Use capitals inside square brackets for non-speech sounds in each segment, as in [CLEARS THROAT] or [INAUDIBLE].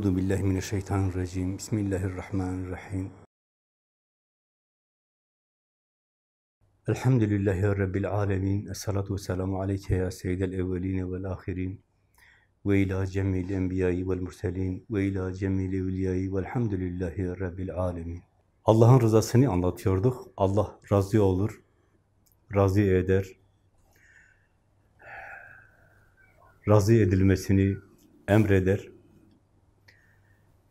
Euzu billahi mineşşeytanirracim. Bismillahirrahmanirrahim. Elhamdülillahi rabbil alamin. Essalatu vesselamu aleyke ya seyyidel evvelin ve'l ahirin. Ve ila cemil enbiya'i ve'l murselin ve ila cemil evliya'i ve'lhamdülillahi rabbil alamin. Allah'ın rızasını anlatıyorduk. Allah razı olur, razı eder. Razı edilmesini emreder.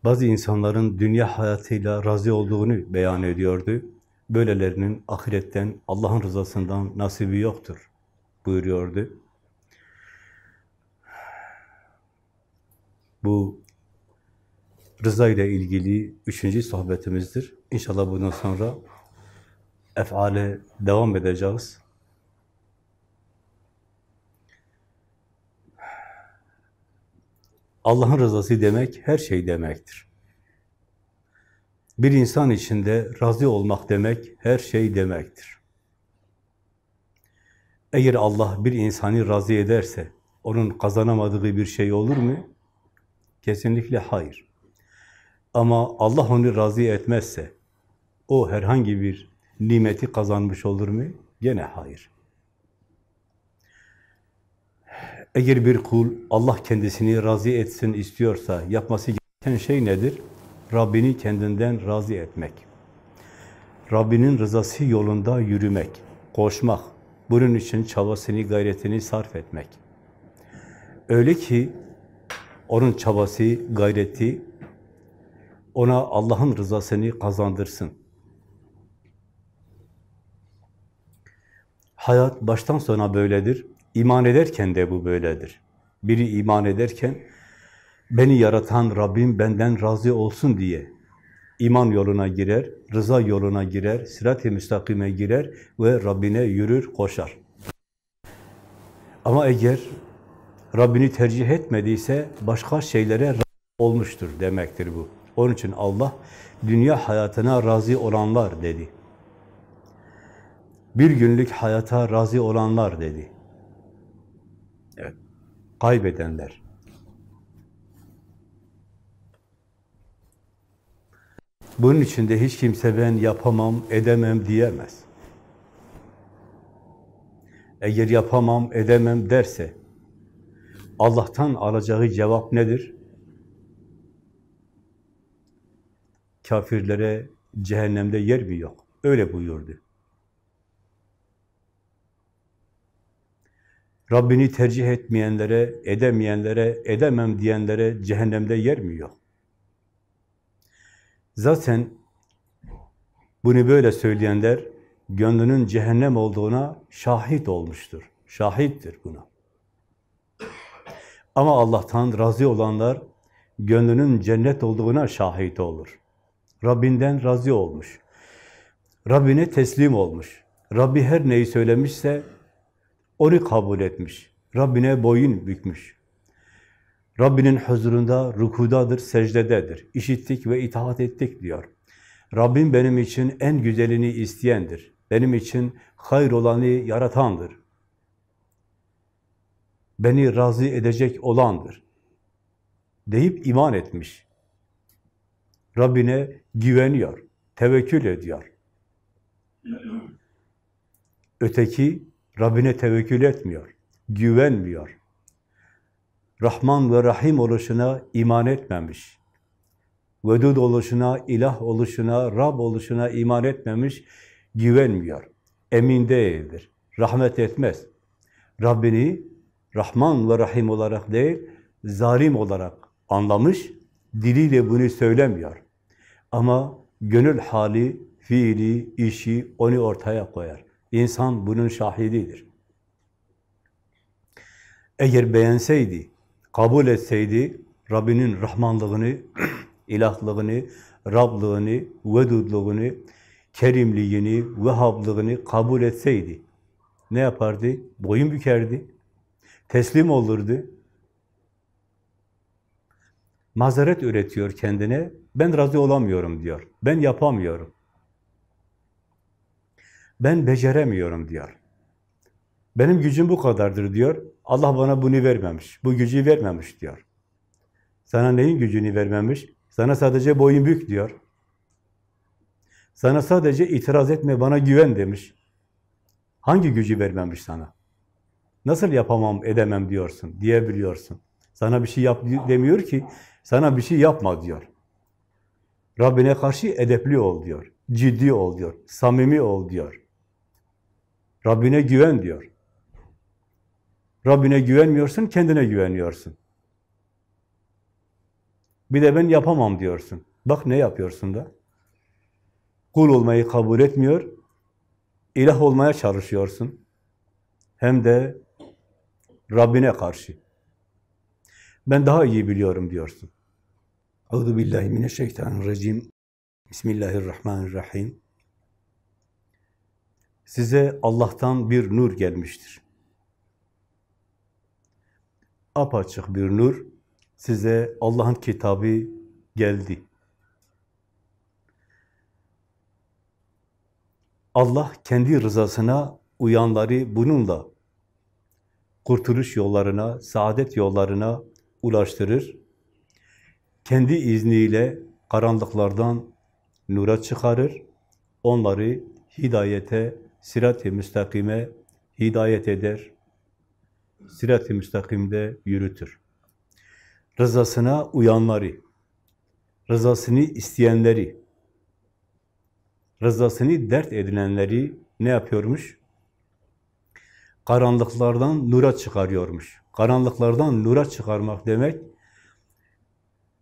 Bazı insanların dünya hayatıyla razı olduğunu beyan ediyordu. Böylelerinin ahiretten, Allah'ın rızasından nasibi yoktur buyuruyordu. Bu rıza ile ilgili üçüncü sohbetimizdir. İnşallah bundan sonra efale devam edeceğiz. Allah'ın rızası demek her şey demektir. Bir insan içinde razı olmak demek her şey demektir. Eğer Allah bir insanı razı ederse onun kazanamadığı bir şey olur mu? Kesinlikle hayır. Ama Allah onu razı etmezse o herhangi bir nimeti kazanmış olur mu? Gene hayır. Eğer bir kul Allah kendisini razı etsin istiyorsa yapması gereken şey nedir? Rabbini kendinden razı etmek. Rabbinin rızası yolunda yürümek, koşmak. Bunun için çabasını, gayretini sarf etmek. Öyle ki onun çabası, gayreti ona Allah'ın rızasını kazandırsın. Hayat baştan sona böyledir. İman ederken de bu böyledir. Biri iman ederken, beni yaratan Rabbim benden razı olsun diye iman yoluna girer, rıza yoluna girer, sirat-i müstakime girer ve Rabbine yürür, koşar. Ama eğer Rabbini tercih etmediyse başka şeylere olmuştur demektir bu. Onun için Allah dünya hayatına razı olanlar dedi. Bir günlük hayata razı olanlar dedi. Kaybedenler. Bunun içinde hiç kimse ben yapamam, edemem diyemez. Eğer yapamam, edemem derse Allah'tan alacağı cevap nedir? Kafirlere cehennemde yer mi yok? Öyle buyurdu. Rabbini tercih etmeyenlere, edemeyenlere, edemem diyenlere cehennemde yer mi yok? Zaten bunu böyle söyleyenler gönlünün cehennem olduğuna şahit olmuştur. Şahittir buna. Ama Allah'tan razı olanlar gönlünün cennet olduğuna şahit olur. Rabbinden razı olmuş. Rabbine teslim olmuş. Rabbi her neyi söylemişse onu kabul etmiş. Rabbine boyun bükmüş. Rabbinin huzurunda rükudadır, secdededir. İşittik ve itaat ettik diyor. Rabbim benim için en güzelini isteyendir. Benim için hayır olanı yaratandır. Beni razı edecek olandır. Deyip iman etmiş. Rabbine güveniyor, tevekkül ediyor. Öteki Rabbine tevekkül etmiyor, güvenmiyor. Rahman ve Rahim oluşuna iman etmemiş. Vedud oluşuna, ilah oluşuna, Rab oluşuna iman etmemiş, güvenmiyor. Emin değildir. Rahmet etmez. Rabbini Rahman ve Rahim olarak değil, zalim olarak anlamış, diliyle bunu söylemiyor. Ama gönül hali, fiili, işi onu ortaya koyar. İnsan bunun şahididir. Eğer beğenseydi, kabul etseydi, Rabbinin Rahmanlığını, [CLEARS THROAT] ilahlığını, Rablığını, vedudluğunu, kerimliğini, vehhablığını kabul etseydi, ne yapardı? Boyun bükerdi, teslim olurdu. Mazeret üretiyor kendine, ben razı olamıyorum diyor, ben yapamıyorum. Ben beceremiyorum diyor. Benim gücüm bu kadardır diyor. Allah bana bunu vermemiş, bu gücü vermemiş diyor. Sana neyin gücünü vermemiş? Sana sadece boyun bük diyor. Sana sadece itiraz etme, bana güven demiş. Hangi gücü vermemiş sana? Nasıl yapamam, edemem diyorsun, diyebiliyorsun. Sana bir şey yap demiyor ki, sana bir şey yapma diyor. Rabbine karşı edepli ol diyor, ciddi ol diyor, samimi ol diyor. Rabbine güven diyor. Rabbine güvenmiyorsun, kendine güveniyorsun. Bir de ben yapamam diyorsun. Bak ne yapıyorsun da. Kul olmayı kabul etmiyor, ilah olmaya çalışıyorsun. Hem de Rabbine karşı. Ben daha iyi biliyorum diyorsun. Euzu billahi mineşşeytanirracim. Bismillahirrahmanirrahim. Size Allah'tan bir nur gelmiştir. Apaçık bir nur size Allah'ın kitabı geldi. Allah kendi rızasına uyanları bununla kurtuluş yollarına, saadet yollarına ulaştırır. Kendi izniyle karanlıklardan nura çıkarır. Onları hidayete, sirat-i müstakime hidayet eder. Sirat-i müstakimde yürütür. Rızasına uyanları, rızasını isteyenleri, rızasını dert edinenleri ne yapıyormuş? Karanlıklardan nura çıkarıyormuş. Karanlıklardan nura çıkarmak demek,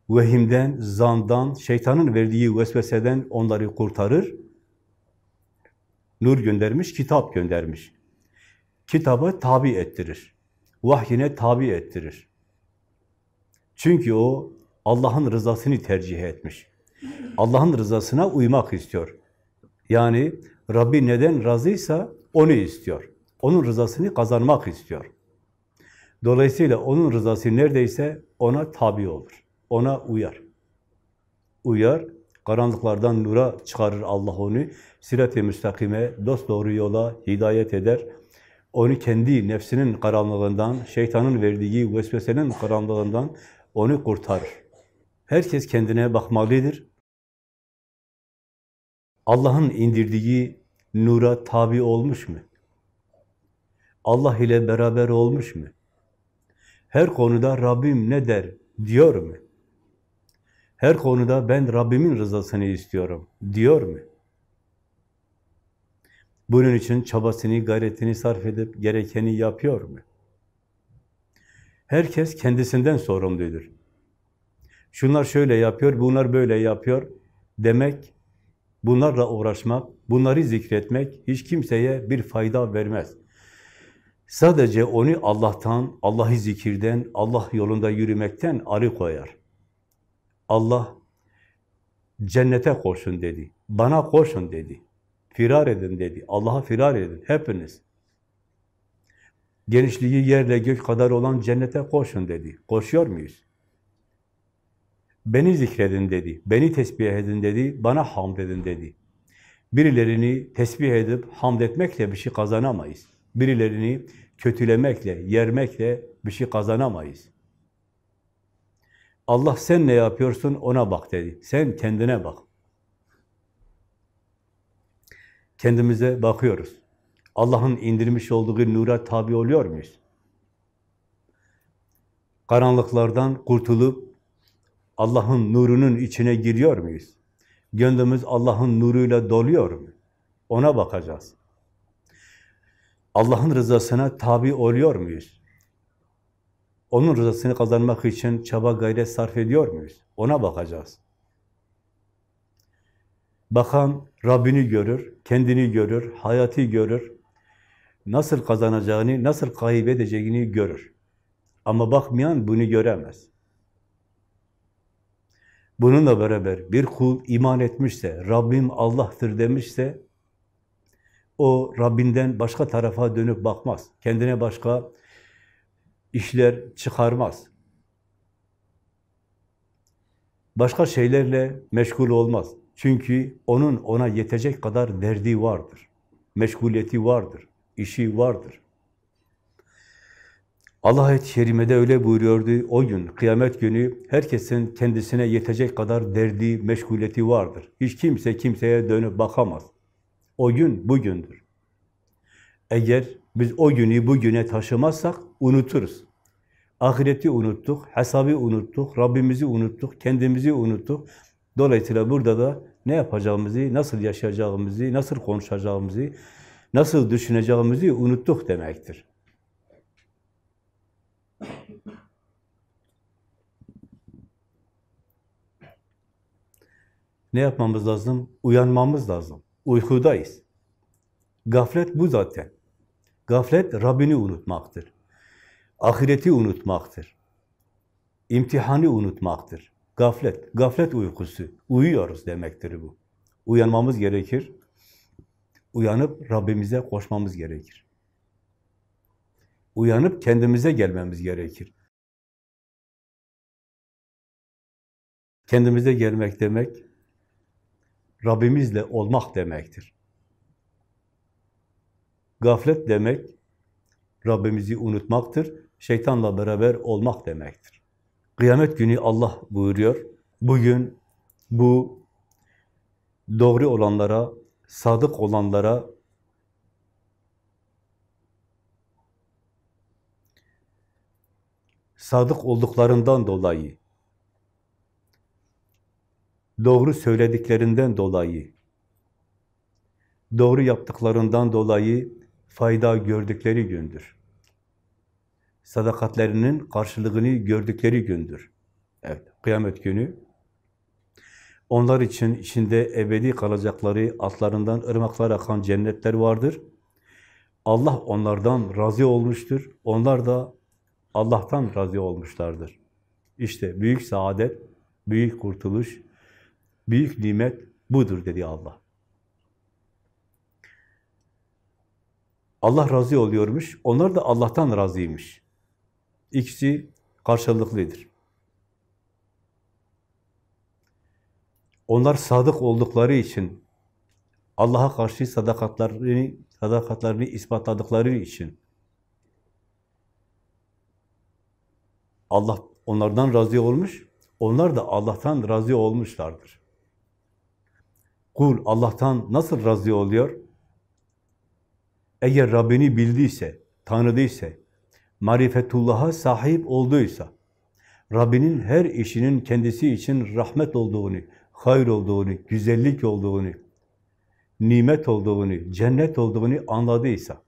vehimden, zandan, şeytanın verdiği vesveseden onları kurtarır. Nur göndermiş, kitap göndermiş. Kitabı tabi ettirir. Vahyine tabi ettirir. Çünkü o Allah'ın rızasını tercih etmiş. Allah'ın rızasına uymak istiyor. Yani Rabbi neden razıysa onu istiyor. Onun rızasını kazanmak istiyor. Dolayısıyla onun rızası neredeyse ona tabi olur. Ona uyar. Uyar, karanlıklardan nura çıkarır Allah onu. Sirat-i müstakime, dosdoğru yola hidayet eder. Onu kendi nefsinin karanlığından, şeytanın verdiği vesvesenin karanlığından onu kurtarır. Herkes kendine bakmalıdır. Allah'ın indirdiği nura tabi olmuş mu? Allah ile beraber olmuş mu? Her konuda Rabbim ne der diyor mu? Her konuda ben Rabbimin rızasını istiyorum diyor mu? Bunun için çabasını, gayretini sarf edip gerekeni yapıyor mu? Herkes kendisinden sorumludur. Şunlar şöyle yapıyor, bunlar böyle yapıyor demek, bunlarla uğraşmak, bunları zikretmek hiç kimseye bir fayda vermez. Sadece onu Allah'tan, Allah'ı zikirden, Allah yolunda yürümekten koyar. Allah cennete koşun dedi, bana koşun dedi, firar edin dedi, Allah'a firar edin hepiniz. Genişliği yerle gök kadar olan cennete koşun dedi. Koşuyor muyuz? Beni zikredin dedi, beni tesbih edin dedi, bana hamd edin dedi. Birilerini tesbih edip hamd etmekle bir şey kazanamayız. Birilerini kötülemekle, yermekle bir şey kazanamayız. Allah sen ne yapıyorsun ona bak dedi. Sen kendine bak. Kendimize bakıyoruz. Allah'ın indirmiş olduğu nura tabi oluyor muyuz? Karanlıklardan kurtulup Allah'ın nurunun içine giriyor muyuz? Gönlümüz Allah'ın nuruyla doluyor mu? Ona bakacağız. Allah'ın rızasına tabi oluyor muyuz? Onun rızasını kazanmak için çaba gayret sarf ediyor muyuz? Ona bakacağız. Bakan Rabbini görür, kendini görür, hayatı görür. Nasıl kazanacağını, nasıl kaybedeceğini görür. Ama bakmayan bunu göremez. Bununla beraber bir kul iman etmişse, Rabbim Allah'tır demişse, o Rabbinden başka tarafa dönüp bakmaz. Kendine başka işler çıkarmaz. Başka şeylerle meşgul olmaz. Çünkü onun ona yetecek kadar derdi vardır. Meşguliyeti vardır. işi vardır. Allah ayet-i kerimede öyle buyuruyordu. O gün, kıyamet günü herkesin kendisine yetecek kadar derdi, meşguliyeti vardır. Hiç kimse kimseye dönüp bakamaz. O gün bugündür. Eğer biz o günü bugüne taşımazsak unuturuz. Ahireti unuttuk, hesabı unuttuk, Rabbimizi unuttuk, kendimizi unuttuk. Dolayısıyla burada da ne yapacağımızı, nasıl yaşayacağımızı, nasıl konuşacağımızı, nasıl düşüneceğimizi unuttuk demektir. Ne yapmamız lazım? Uyanmamız lazım. Uykudayız. Gaflet bu zaten. Gaflet Rabbini unutmaktır. Ahireti unutmaktır. İmtihanı unutmaktır. Gaflet, gaflet uykusu. Uyuyoruz demektir bu. Uyanmamız gerekir. Uyanıp Rabbimize koşmamız gerekir. Uyanıp kendimize gelmemiz gerekir. Kendimize gelmek demek, Rabbimizle olmak demektir. Gaflet demek, Rabbimizi unutmaktır, şeytanla beraber olmak demektir. Kıyamet günü Allah buyuruyor, bugün bu doğru olanlara, sadık olanlara sadık olduklarından dolayı, doğru söylediklerinden dolayı, doğru yaptıklarından dolayı fayda gördükleri gündür. Sadakatlerinin karşılığını gördükleri gündür. Evet, kıyamet günü. Onlar için içinde ebedi kalacakları, altlarından ırmaklar akan cennetler vardır. Allah onlardan razı olmuştur. Onlar da Allah'tan razı olmuşlardır. İşte büyük saadet, büyük kurtuluş, büyük nimet budur dedi Allah. Allah razı oluyormuş, onlar da Allah'tan razıymış. İkisi karşılıklıdır. Onlar sadık oldukları için, Allah'a karşı sadakatlerini, sadakatlerini ispatladıkları için, Allah onlardan razı olmuş, onlar da Allah'tan razı olmuşlardır. Kul Allah'tan nasıl razı oluyor? Eğer Rabbini bildiyse, tanıdıysa, marifetullah'a sahip olduysa, Rabbinin her işinin kendisi için rahmet olduğunu, hayır olduğunu, güzellik olduğunu, nimet olduğunu, cennet olduğunu anladıysa,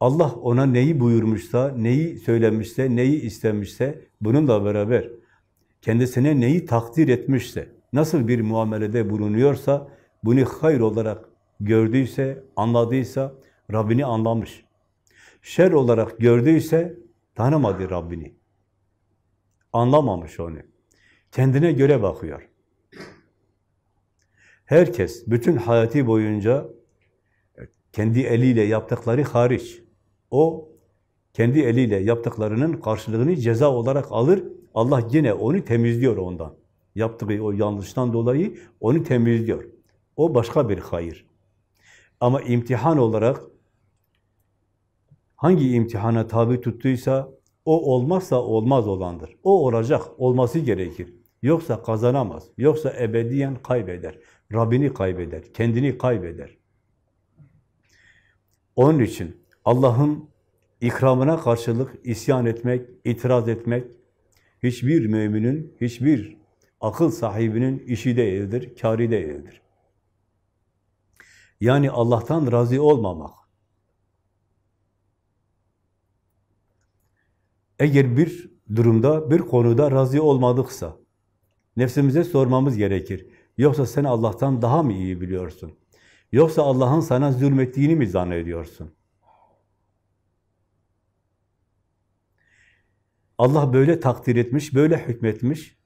Allah ona neyi buyurmuşsa, neyi söylemişse, neyi istemişse, bununla beraber kendisine neyi takdir etmişse, nasıl bir muamelede bulunuyorsa, bunu hayır olarak gördüyse, anladıysa, Rabbini anlamış. Şer olarak gördüyse, tanımadı Rabbini. Anlamamış onu. Kendine göre bakıyor. Herkes, bütün hayatı boyunca kendi eliyle yaptıkları hariç, o kendi eliyle yaptıklarının karşılığını ceza olarak alır, Allah yine onu temizliyor ondan. Yaptığı o yanlıştan dolayı onu temizliyor. O başka bir hayır. Ama imtihan olarak hangi imtihana tabi tuttuysa o olmazsa olmaz olandır. O olacak, olması gerekir. Yoksa kazanamaz. Yoksa ebediyen kaybeder. Rabbini kaybeder, kendini kaybeder. Onun için Allah'ın ikramına karşılık isyan etmek, itiraz etmek hiçbir müminin, hiçbir akıl sahibinin işi değildir, kâri değildir. Yani Allah'tan razı olmamak. Eğer bir durumda, bir konuda razı olmadıksa, nefsimize sormamız gerekir. Yoksa sen Allah'tan daha mı iyi biliyorsun? Yoksa Allah'ın sana zulmettiğini mi zannediyorsun? Allah böyle takdir etmiş, böyle hükmetmiş.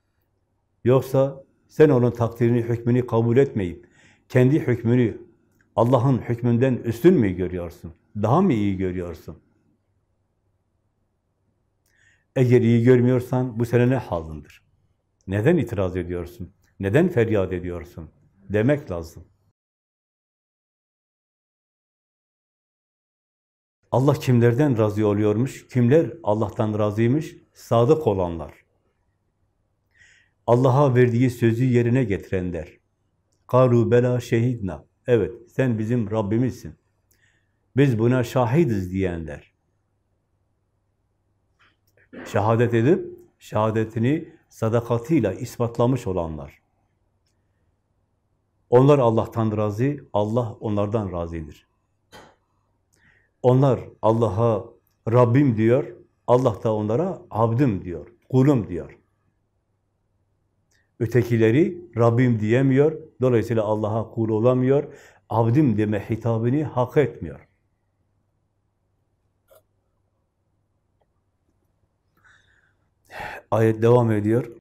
Yoksa sen onun takdirini, hükmünü kabul etmeyip, kendi hükmünü Allah'ın hükmünden üstün mü görüyorsun? Daha mı iyi görüyorsun? Eğer iyi görmüyorsan bu sene ne halindir? Neden itiraz ediyorsun? Neden feryat ediyorsun? Demek lazım. Allah kimlerden razı oluyormuş? Kimler Allah'tan razıymış? Sadık olanlar. Allah'a verdiği sözü yerine getirenler. Karu bela şehidna. Evet, sen bizim Rabbimizsin. Biz buna şahidiz diyenler. Şehadet edip, şehadetini sadakatıyla ispatlamış olanlar. Onlar Allah'tan razı, Allah onlardan razıdır. Onlar Allah'a Rabbim diyor, Allah da onlara abdim diyor, kulum diyor. Ötekileri Rabbim diyemiyor, dolayısıyla Allah'a kul olamıyor, abdim deme hitabını hak etmiyor. Ayet devam ediyor.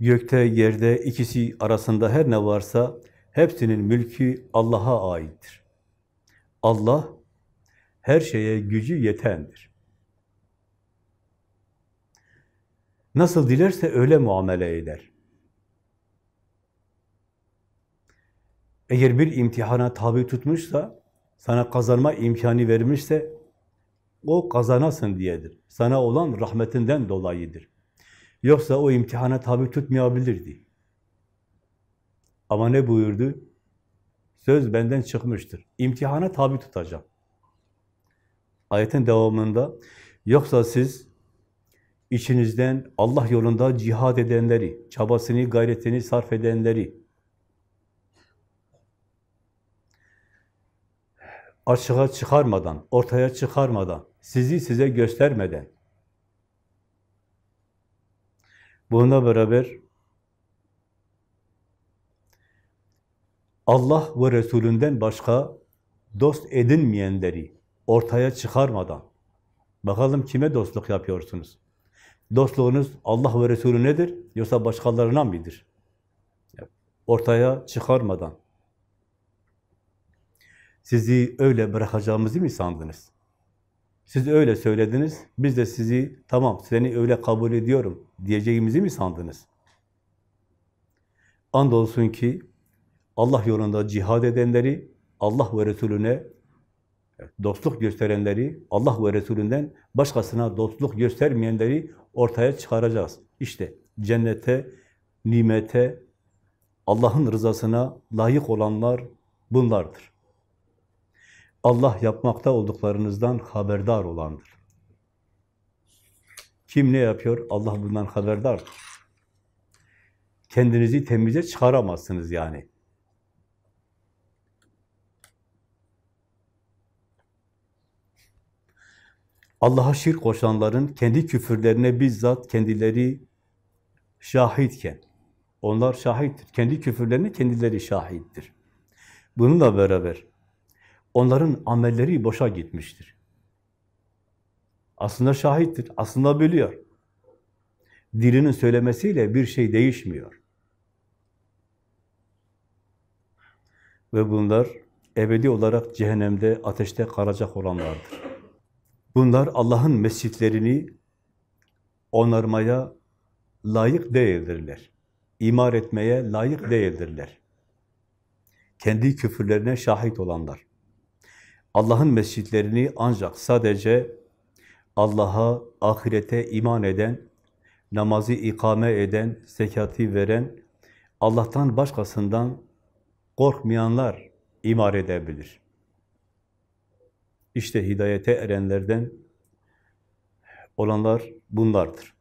Gökte, yerde, ikisi arasında her ne varsa hepsinin mülkü Allah'a aittir. Allah her şeye gücü yetendir. Nasıl dilerse öyle muamele eder. Eğer bir imtihana tabi tutmuşsa, sana kazanma imkanı vermişse, o kazanasın diyedir. Sana olan rahmetinden dolayıdır. Yoksa o imtihana tabi tutmayabilirdi. Ama ne buyurdu? Söz benden çıkmıştır. İmtihana tabi tutacağım. Ayetin devamında, yoksa siz içinizden Allah yolunda cihad edenleri, çabasını, gayretini sarf edenleri, açığa çıkarmadan, ortaya çıkarmadan, sizi size göstermeden, bununla beraber Allah ve Resulünden başka dost edinmeyenleri ortaya çıkarmadan, bakalım kime dostluk yapıyorsunuz? Dostluğunuz Allah ve Resulü nedir? Yoksa başkalarına mıdır? Ortaya çıkarmadan. Sizi öyle bırakacağımızı mı sandınız? Siz öyle söylediniz, biz de sizi tamam seni öyle kabul ediyorum diyeceğimizi mi sandınız? Andolsun ki Allah yolunda cihad edenleri, Allah ve Resulüne dostluk gösterenleri, Allah ve Resulünden başkasına dostluk göstermeyenleri ortaya çıkaracağız. İşte cennete, nimete, Allah'ın rızasına layık olanlar bunlardır. Allah yapmakta olduklarınızdan haberdar olandır. Kim ne yapıyor? Allah bundan haberdardır. Kendinizi temize çıkaramazsınız yani. Allah'a şirk koşanların kendi küfürlerine bizzat kendileri şahitken, onlar şahittir. Kendi küfürlerine kendileri şahittir. Bununla beraber onların amelleri boşa gitmiştir. Aslında şahittir, aslında biliyor. Dilinin söylemesiyle bir şey değişmiyor. Ve bunlar ebedi olarak cehennemde, ateşte kalacak olanlardır. Bunlar Allah'ın mescitlerini onarmaya layık değildirler. İmar etmeye layık değildirler. Kendi küfürlerine şahit olanlar. Allah'ın mescitlerini ancak sadece Allah'a, ahirete iman eden, namazı ikame eden, zekatı veren, Allah'tan başkasından korkmayanlar imar edebilir. İşte hidayete erenlerden olanlar bunlardır.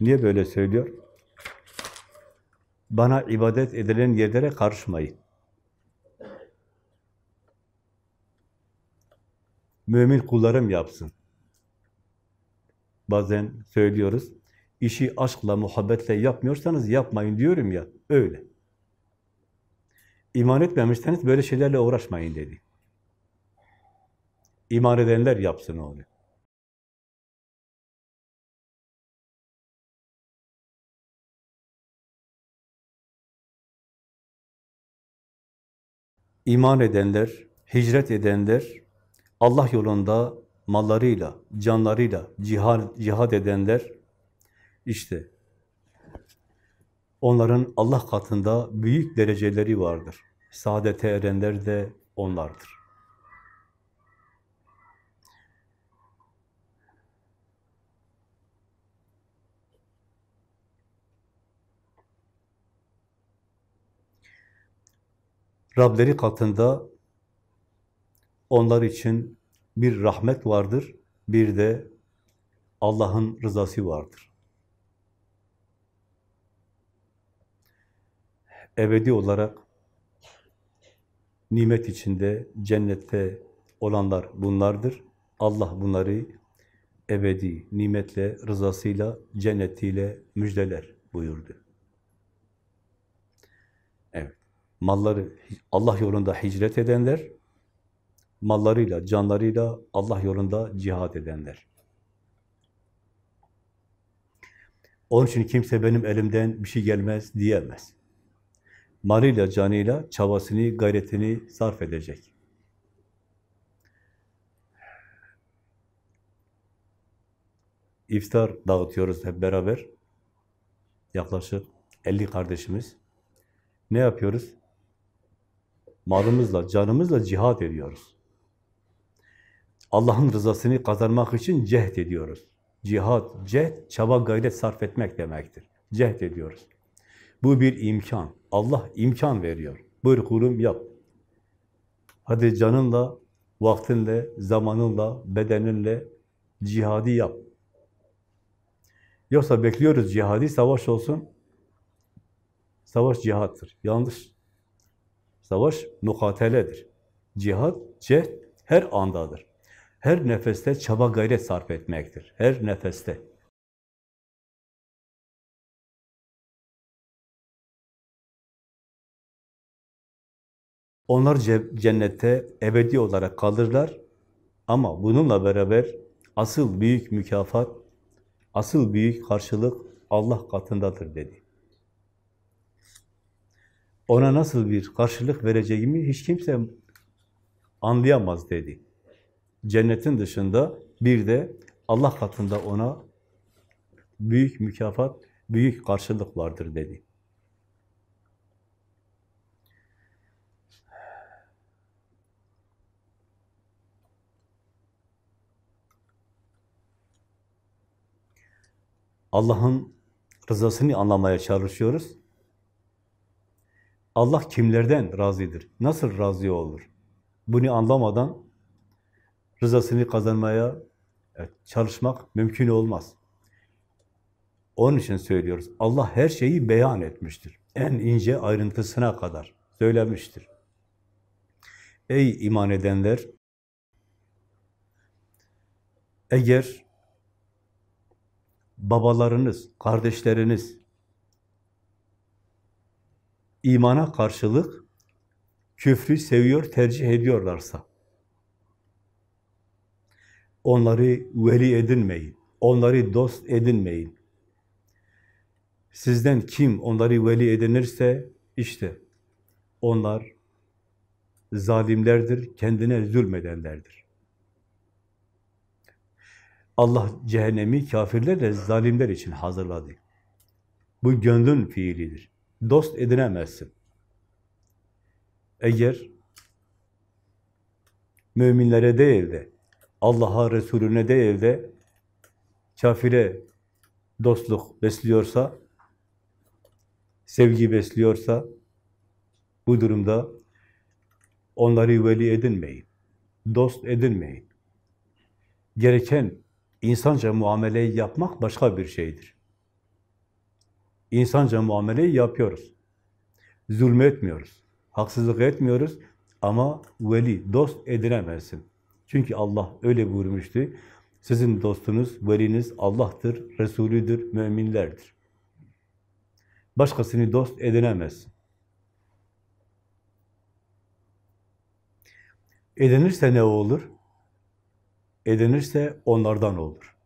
Niye böyle söylüyor? Bana ibadet edilen yerlere karışmayın. Mümin kullarım yapsın. Bazen söylüyoruz, işi aşkla, muhabbetle yapmıyorsanız yapmayın diyorum ya, öyle. İman etmemişseniz böyle şeylerle uğraşmayın dedi. İman edenler yapsın onu. İman edenler, hicret edenler, Allah yolunda mallarıyla, canlarıyla cihad, cihad edenler, işte Onların Allah katında büyük dereceleri vardır. Saadete erenler de onlardır. Rableri katında onlar için bir rahmet vardır, bir de Allah'ın rızası vardır. Ebedi olarak nimet içinde, cennette olanlar bunlardır. Allah bunları ebedi nimetle, rızasıyla, cennetiyle müjdeler buyurdu. Evet. Malları Allah yolunda hicret edenler, mallarıyla, canlarıyla Allah yolunda cihad edenler. Onun için kimse benim elimden bir şey gelmez diyemez. Malıyla, canıyla çabasını, gayretini sarf edecek. İftar dağıtıyoruz hep beraber. Yaklaşık 50 kardeşimiz. Ne yapıyoruz? Malımızla, canımızla cihad ediyoruz. Allah'ın rızasını kazanmak için cehd ediyoruz. Cihad, cehd, çaba gayret sarf etmek demektir. Cehd ediyoruz. Bu bir imkan. Allah imkan veriyor. Buyur kulum yap. Hadi canınla, vaktinle, zamanınla, bedeninle cihadi yap. Yoksa bekliyoruz cihadi, savaş olsun. Savaş cihattır. Yanlış. Savaş mukateledir. Cihad, cehd her andadır. Her nefeste çaba gayret sarf etmektir. Her nefeste. Onlar cennette ebedi olarak kalırlar ama bununla beraber asıl büyük mükafat, asıl büyük karşılık Allah katındadır dedi. Ona nasıl bir karşılık vereceğimi hiç kimse anlayamaz dedi. Cennetin dışında bir de Allah katında ona büyük mükafat, büyük karşılık vardır dedi. Allah'ın rızasını anlamaya çalışıyoruz. Allah kimlerden razıdır? Nasıl razı olur? Bunu anlamadan rızasını kazanmaya çalışmak mümkün olmaz. Onun için söylüyoruz. Allah her şeyi beyan etmiştir. En ince ayrıntısına kadar söylemiştir. Ey iman edenler! Eğer babalarınız, kardeşleriniz imana karşılık küfrü seviyor, tercih ediyorlarsa onları veli edinmeyin, onları dost edinmeyin. Sizden kim onları veli edinirse işte onlar zalimlerdir, kendine zulmedenlerdir. Allah cehennemi kafirlerle zalimler için hazırladı. Bu gönlün fiilidir. Dost edinemezsin. Eğer müminlere değil de Allah'a, Resulüne değil de kafire dostluk besliyorsa, sevgi besliyorsa bu durumda onları veli edinmeyin, dost edinmeyin. Gereken insanca muameleyi yapmak başka bir şeydir. İnsanca muameleyi yapıyoruz. Zulmetmiyoruz, haksızlık etmiyoruz ama veli, dost edinemezsin. Çünkü Allah öyle buyurmuştu. Sizin dostunuz, veliniz Allah'tır, Resulüdür, müminlerdir. Başkasını dost edinemez. Edinirse ne olur? Edinirse onlardan olur.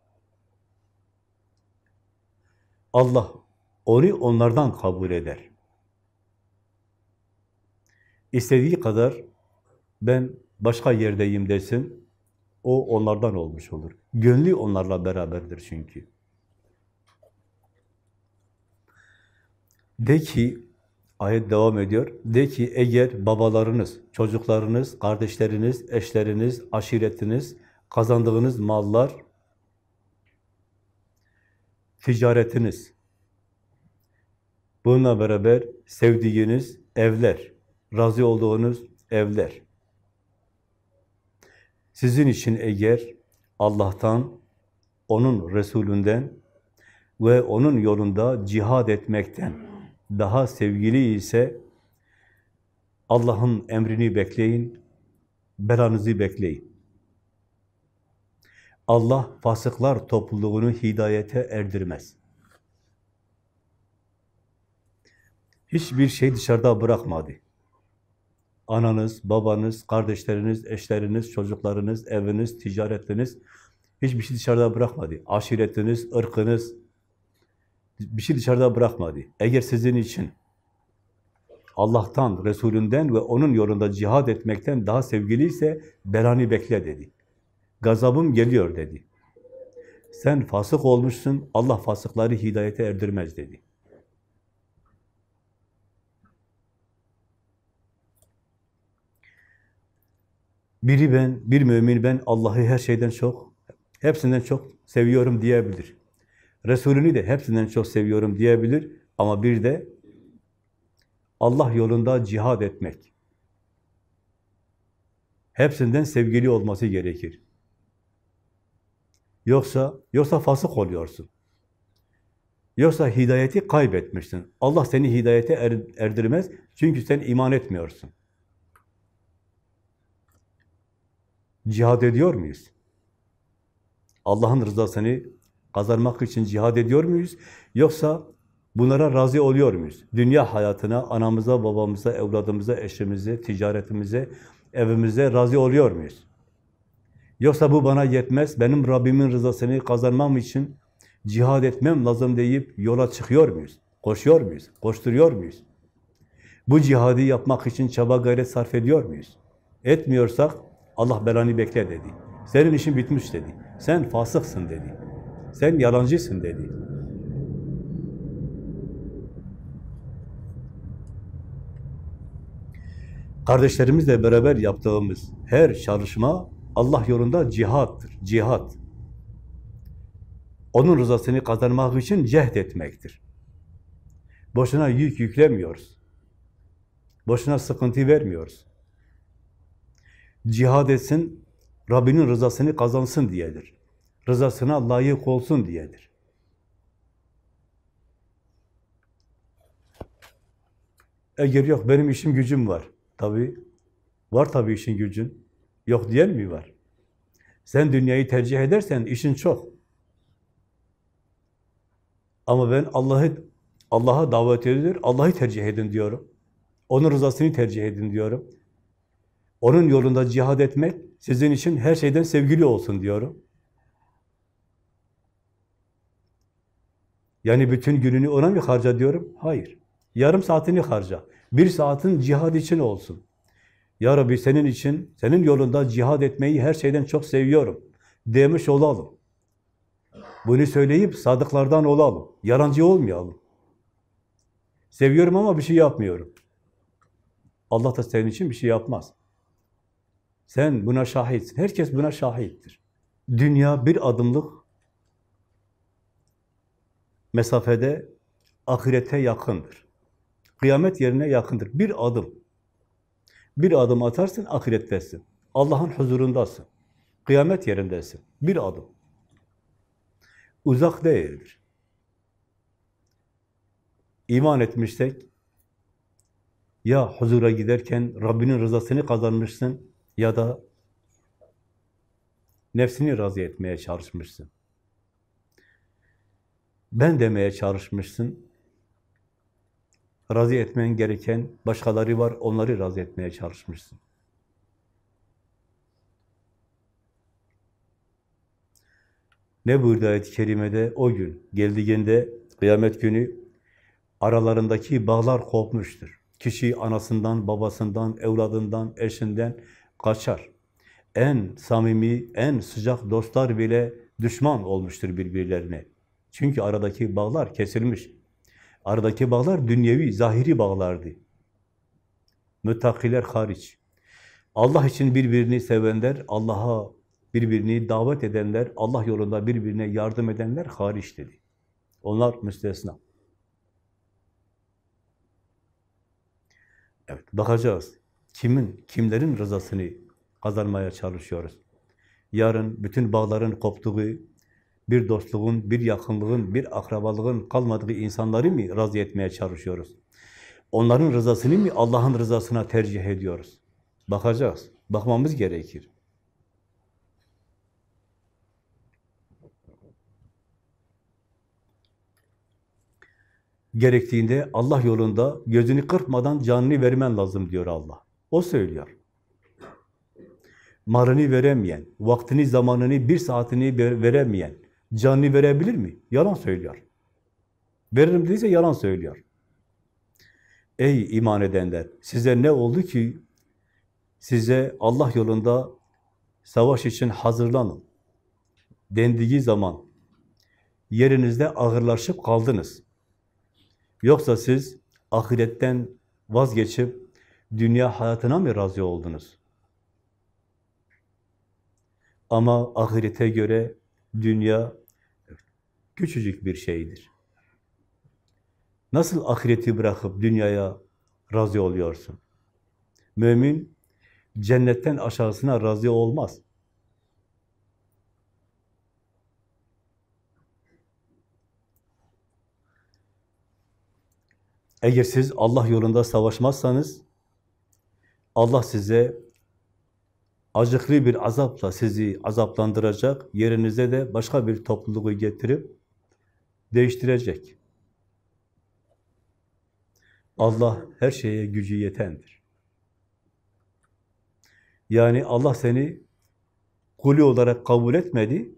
Allah onu onlardan kabul eder. İstediği kadar ben başka yerdeyim desin, o onlardan olmuş olur. Gönlü onlarla beraberdir çünkü. De ki, ayet devam ediyor, de ki eğer babalarınız, çocuklarınız, kardeşleriniz, eşleriniz, aşiretiniz, kazandığınız mallar, ticaretiniz, bununla beraber sevdiğiniz evler, razı olduğunuz evler, sizin için eğer Allah'tan, onun Resulünden ve onun yolunda cihad etmekten daha sevgili ise Allah'ın emrini bekleyin, belanızı bekleyin. Allah fasıklar topluluğunu hidayete erdirmez. Hiçbir şey dışarıda bırakmadı. Ananız, babanız, kardeşleriniz, eşleriniz, çocuklarınız, eviniz, ticaretiniz hiçbir şey dışarıda bırakmadı. Aşiretiniz, ırkınız, bir şey dışarıda bırakmadı. Eğer sizin için Allah'tan, Resulünden ve onun yolunda cihad etmekten daha sevgiliyse belanı bekle dedi. Gazabım geliyor dedi. Sen fasık olmuşsun, Allah fasıkları hidayete erdirmez dedi. Biri ben, bir mümin ben Allah'ı her şeyden çok, hepsinden çok seviyorum diyebilir. Resulünü de hepsinden çok seviyorum diyebilir ama bir de Allah yolunda cihad etmek. Hepsinden sevgili olması gerekir. Yoksa yoksa fasık oluyorsun. Yoksa hidayeti kaybetmişsin. Allah seni hidayete er, erdirmez çünkü sen iman etmiyorsun. Cihad ediyor muyuz? Allah'ın rızasını kazanmak için cihad ediyor muyuz? Yoksa bunlara razı oluyor muyuz? Dünya hayatına, anamıza, babamıza, evladımıza, eşimize, ticaretimize, evimize razı oluyor muyuz? Yoksa bu bana yetmez, benim Rabbimin rızasını kazanmam için cihad etmem lazım deyip yola çıkıyor muyuz? Koşuyor muyuz? Koşturuyor muyuz? Bu cihadı yapmak için çaba gayret sarf ediyor muyuz? Etmiyorsak Allah belanı bekle dedi. Senin işin bitmiş dedi. Sen fasıksın dedi. Sen yalancısın dedi. Kardeşlerimizle beraber yaptığımız her çalışma Allah yolunda cihattır. Cihat. Onun rızasını kazanmak için cehd etmektir. Boşuna yük yüklemiyoruz. Boşuna sıkıntı vermiyoruz. Cihad etsin, Rabbinin rızasını kazansın diyedir rızasına layık olsun diyedir. Eğer yok benim işim gücüm var. Tabi var tabi işin gücün. Yok diyen mi var? Sen dünyayı tercih edersen işin çok. Ama ben Allah'ı Allah'a davet ediyor, Allah'ı tercih edin diyorum. Onun rızasını tercih edin diyorum. Onun yolunda cihad etmek sizin için her şeyden sevgili olsun diyorum. Yani bütün gününü ona mı harca diyorum? Hayır. Yarım saatini harca. Bir saatin cihad için olsun. Ya Rabbi senin için, senin yolunda cihad etmeyi her şeyden çok seviyorum demiş olalım. Bunu söyleyip sadıklardan olalım. Yalancı olmayalım. Seviyorum ama bir şey yapmıyorum. Allah da senin için bir şey yapmaz. Sen buna şahitsin. Herkes buna şahittir. Dünya bir adımlık mesafede ahirete yakındır. Kıyamet yerine yakındır. Bir adım. Bir adım atarsın, ahirettesin. Allah'ın huzurundasın. Kıyamet yerindesin. Bir adım. Uzak değildir. İman etmişsek, ya huzura giderken Rabbinin rızasını kazanmışsın ya da nefsini razı etmeye çalışmışsın ben demeye çalışmışsın. Razı etmen gereken başkaları var, onları razı etmeye çalışmışsın. Ne buyurdu ayet-i kerimede? O gün geldiğinde, kıyamet günü aralarındaki bağlar kopmuştur. Kişi anasından, babasından, evladından, eşinden kaçar. En samimi, en sıcak dostlar bile düşman olmuştur birbirlerine. Çünkü aradaki bağlar kesilmiş. Aradaki bağlar dünyevi, zahiri bağlardı. Müttakiler hariç. Allah için birbirini sevenler, Allah'a birbirini davet edenler, Allah yolunda birbirine yardım edenler hariç dedi. Onlar müstesna. Evet, bakacağız. Kimin, kimlerin rızasını kazanmaya çalışıyoruz? Yarın bütün bağların koptuğu, bir dostluğun, bir yakınlığın, bir akrabalığın kalmadığı insanları mı razı etmeye çalışıyoruz? Onların rızasını mı Allah'ın rızasına tercih ediyoruz? Bakacağız. Bakmamız gerekir. Gerektiğinde Allah yolunda gözünü kırpmadan canını vermen lazım diyor Allah. O söylüyor. Marını veremeyen, vaktini, zamanını, bir saatini veremeyen, canını verebilir mi? Yalan söylüyor. Veririm dediyse yalan söylüyor. Ey iman edenler! Size ne oldu ki size Allah yolunda savaş için hazırlanın dendiği zaman yerinizde ağırlaşıp kaldınız. Yoksa siz ahiretten vazgeçip dünya hayatına mı razı oldunuz? Ama ahirete göre dünya küçücük bir şeydir. Nasıl ahireti bırakıp dünyaya razı oluyorsun? Mümin cennetten aşağısına razı olmaz. Eğer siz Allah yolunda savaşmazsanız, Allah size acıklı bir azapla sizi azaplandıracak, yerinize de başka bir topluluğu getirip değiştirecek. Allah her şeye gücü yetendir. Yani Allah seni kulü olarak kabul etmedi,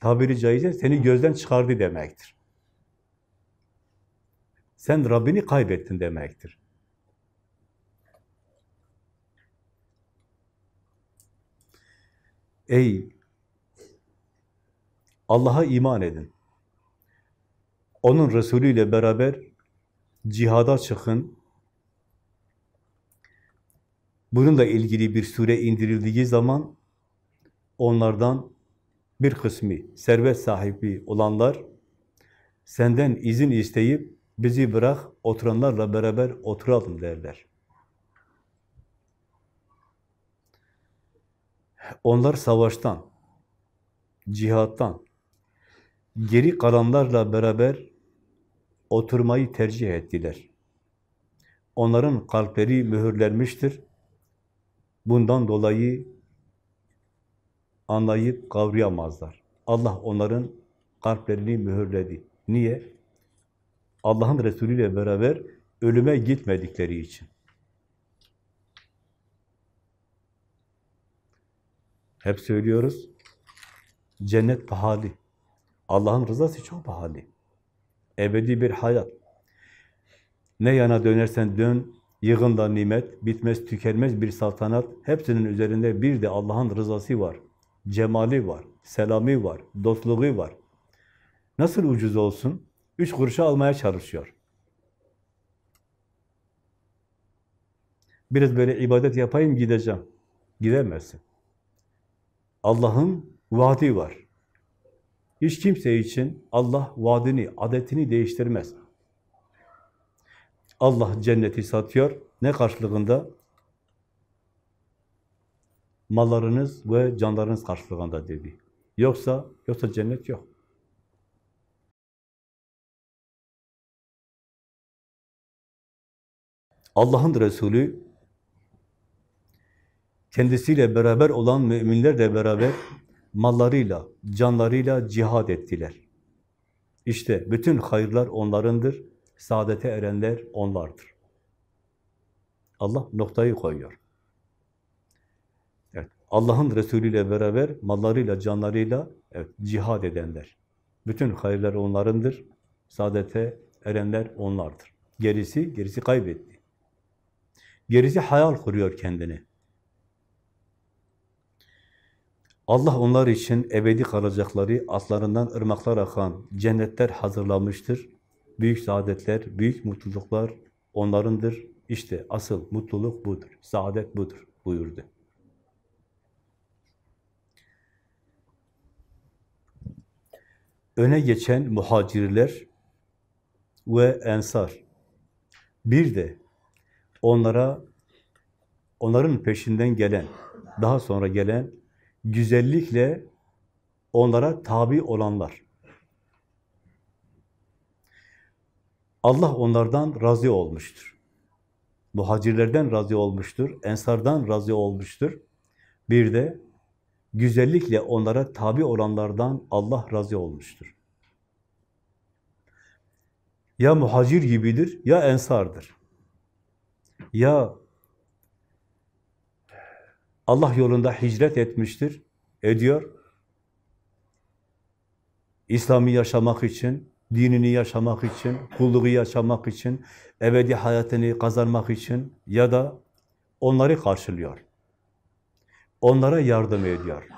tabiri caizse seni gözden çıkardı demektir. Sen Rabbini kaybettin demektir. Ey Allah'a iman edin. Onun Resulü ile beraber cihada çıkın. Bununla ilgili bir sure indirildiği zaman onlardan bir kısmı servet sahibi olanlar senden izin isteyip bizi bırak oturanlarla beraber oturalım derler. Onlar savaştan, cihattan, geri kalanlarla beraber oturmayı tercih ettiler. Onların kalpleri mühürlenmiştir. Bundan dolayı anlayıp kavrayamazlar. Allah onların kalplerini mühürledi. Niye? Allah'ın Resulü ile beraber ölüme gitmedikleri için. Hep söylüyoruz, cennet pahalı. Allah'ın rızası çok pahalı. Ebedi bir hayat. Ne yana dönersen dön, yığında nimet, bitmez tükenmez bir saltanat, hepsinin üzerinde bir de Allah'ın rızası var. Cemali var, selami var, dostluğu var. Nasıl ucuz olsun? Üç kuruşa almaya çalışıyor. Biraz böyle ibadet yapayım gideceğim. Gidemezsin. Allah'ın vaadi var. Hiç kimse için Allah vaadini, adetini değiştirmez. Allah cenneti satıyor. Ne karşılığında? Mallarınız ve canlarınız karşılığında dedi. Yoksa, yoksa cennet yok. Allah'ın Resulü kendisiyle beraber olan müminlerle beraber mallarıyla, canlarıyla cihad ettiler. İşte bütün hayırlar onlarındır, saadete erenler onlardır. Allah noktayı koyuyor. Evet, Allah'ın Resulü ile beraber mallarıyla, canlarıyla evet, cihad edenler. Bütün hayırlar onlarındır, saadete erenler onlardır. Gerisi, gerisi kaybetti. Gerisi hayal kuruyor kendini. Allah onlar için ebedi kalacakları, altlarından ırmaklar akan cennetler hazırlamıştır. büyük saadetler, büyük mutluluklar onlarındır. İşte asıl mutluluk budur, saadet budur buyurdu. Öne geçen muhacirler ve ensar, bir de onlara, onların peşinden gelen, daha sonra gelen güzellikle onlara tabi olanlar. Allah onlardan razı olmuştur. Muhacirlerden razı olmuştur, ensardan razı olmuştur. Bir de güzellikle onlara tabi olanlardan Allah razı olmuştur. Ya muhacir gibidir, ya ensardır. Ya Allah yolunda hicret etmiştir, ediyor. İslam'ı yaşamak için, dinini yaşamak için, kulluğu yaşamak için, ebedi hayatını kazanmak için ya da onları karşılıyor. Onlara yardım ediyor.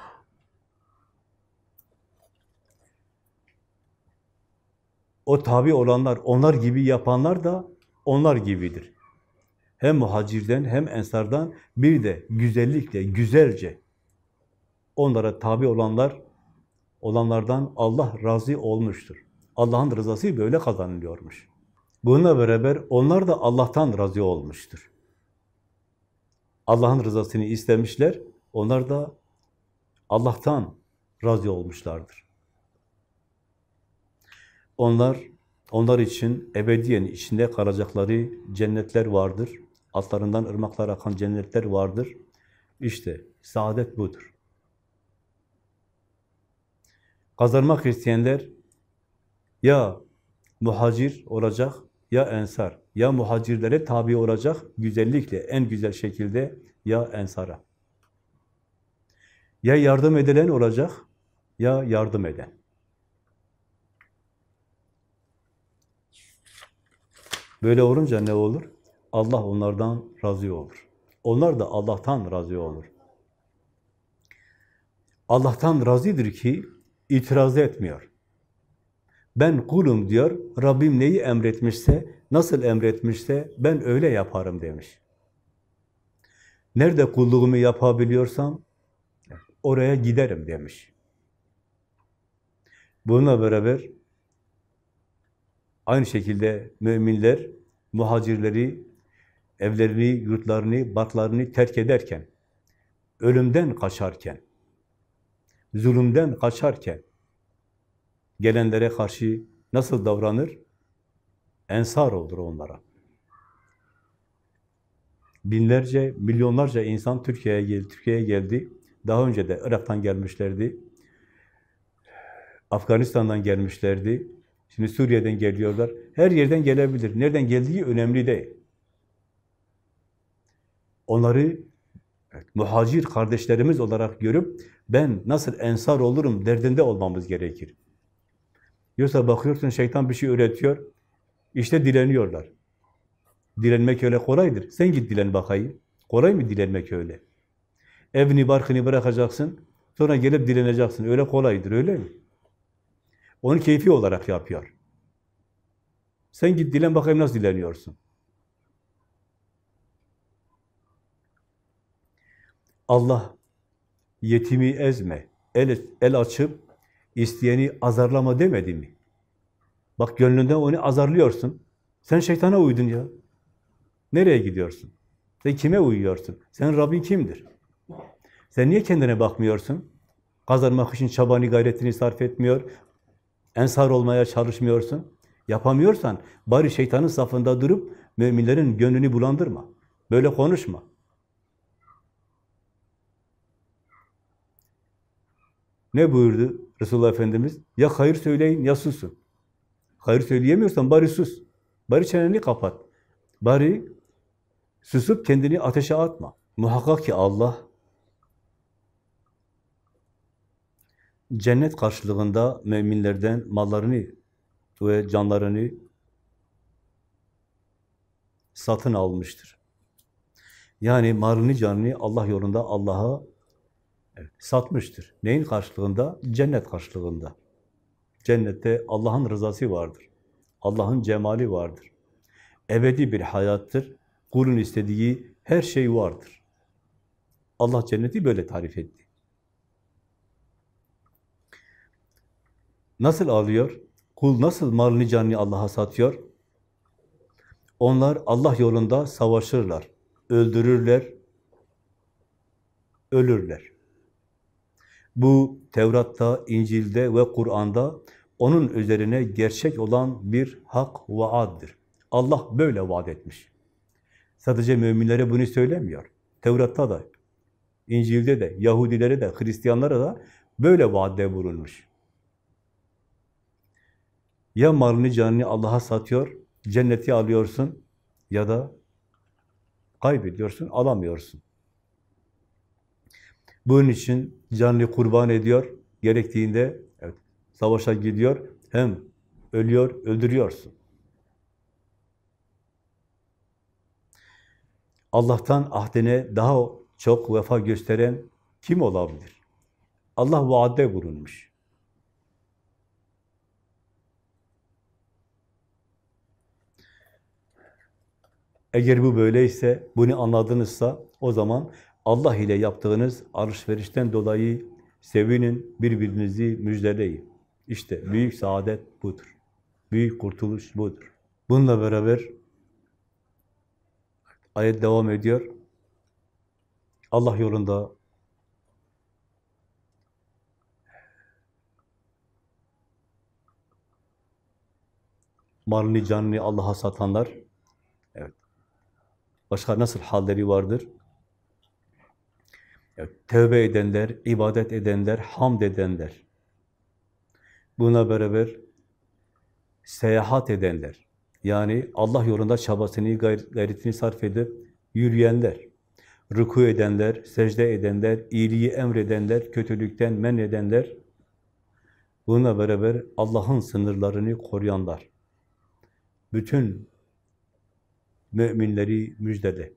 O tabi olanlar, onlar gibi yapanlar da onlar gibidir. Hem muhacirden hem ensardan bir de güzellikle, güzelce onlara tabi olanlar, olanlardan Allah razı olmuştur. Allah'ın rızası böyle kazanılıyormuş. Bununla beraber onlar da Allah'tan razı olmuştur. Allah'ın rızasını istemişler, onlar da Allah'tan razı olmuşlardır. Onlar, onlar için ebediyen içinde kalacakları cennetler vardır. Altlarından ırmaklar akan cennetler vardır. İşte saadet budur. Kazanmak isteyenler ya muhacir olacak ya ensar. Ya muhacirlere tabi olacak güzellikle, en güzel şekilde ya ensara. Ya yardım edilen olacak ya yardım eden. Böyle olunca ne olur? Allah onlardan razı olur. Onlar da Allah'tan razı olur. Allah'tan razıdır ki itiraz etmiyor. Ben kulum diyor, Rabbim neyi emretmişse, nasıl emretmişse ben öyle yaparım demiş. Nerede kulluğumu yapabiliyorsam oraya giderim demiş. Bununla beraber aynı şekilde müminler muhacirleri evlerini, yurtlarını, barklarını terk ederken, ölümden kaçarken, zulümden kaçarken, gelenlere karşı nasıl davranır? Ensar olur onlara. Binlerce, milyonlarca insan Türkiye'ye geldi, Türkiye'ye geldi. Daha önce de Irak'tan gelmişlerdi. Afganistan'dan gelmişlerdi. Şimdi Suriye'den geliyorlar. Her yerden gelebilir. Nereden geldiği önemli değil. Onları muhacir kardeşlerimiz olarak görüp ben nasıl ensar olurum derdinde olmamız gerekir. Yoksa bakıyorsun şeytan bir şey öğretiyor, işte dileniyorlar. Dilenmek öyle kolaydır. Sen git dilen bakayım. Kolay mı dilenmek öyle? Evini, barkını bırakacaksın, sonra gelip dileneceksin. Öyle kolaydır, öyle mi? Onu keyfi olarak yapıyor. Sen git dilen bakayım nasıl dileniyorsun. Allah yetimi ezme, el, el açıp isteyeni azarlama demedi mi? Bak gönlünde onu azarlıyorsun. Sen şeytana uydun ya. Nereye gidiyorsun? Sen kime uyuyorsun? Senin Rabbin kimdir? Sen niye kendine bakmıyorsun? Kazanmak için çabanı, gayretini sarf etmiyor. Ensar olmaya çalışmıyorsun. Yapamıyorsan bari şeytanın safında durup müminlerin gönlünü bulandırma. Böyle konuşma. Ne buyurdu Resulullah Efendimiz? Ya hayır söyleyin ya susun. Hayır söyleyemiyorsan bari sus. Bari çeneni kapat. Bari susup kendini ateşe atma. Muhakkak ki Allah cennet karşılığında müminlerden mallarını ve canlarını satın almıştır. Yani malını canını Allah yolunda Allah'a satmıştır. Neyin karşılığında? Cennet karşılığında. Cennette Allah'ın rızası vardır. Allah'ın cemali vardır. Ebedi bir hayattır. Kulun istediği her şey vardır. Allah cenneti böyle tarif etti. Nasıl alıyor? Kul nasıl malını canını Allah'a satıyor? Onlar Allah yolunda savaşırlar, öldürürler, ölürler. Bu Tevrat'ta, İncil'de ve Kur'an'da onun üzerine gerçek olan bir hak vaaddir. Allah böyle vaat etmiş. Sadece müminlere bunu söylemiyor. Tevrat'ta da, İncil'de de, Yahudilere de, Hristiyanlara da böyle vaadde bulunmuş. Ya malını canını Allah'a satıyor, cenneti alıyorsun ya da kaybediyorsun, alamıyorsun. Bunun için canını kurban ediyor, gerektiğinde evet, savaşa gidiyor, hem ölüyor, öldürüyorsun. Allah'tan ahdine daha çok vefa gösteren kim olabilir? Allah vaadde bulunmuş. Eğer bu böyleyse, bunu anladınızsa o zaman Allah ile yaptığınız alışverişten dolayı sevinin, birbirinizi müjdeleyin. İşte büyük saadet budur. Büyük kurtuluş budur. Bununla beraber ayet devam ediyor. Allah yolunda malını, canını Allah'a satanlar, evet. Başka nasıl halleri vardır? Tövbe edenler, ibadet edenler, hamd edenler. Buna beraber seyahat edenler, yani Allah yolunda çabasını, gayretini sarf edip yürüyenler, ruku edenler, secde edenler, iyiliği emredenler, kötülükten men edenler, bununla beraber Allah'ın sınırlarını koruyanlar. Bütün müminleri müjdede.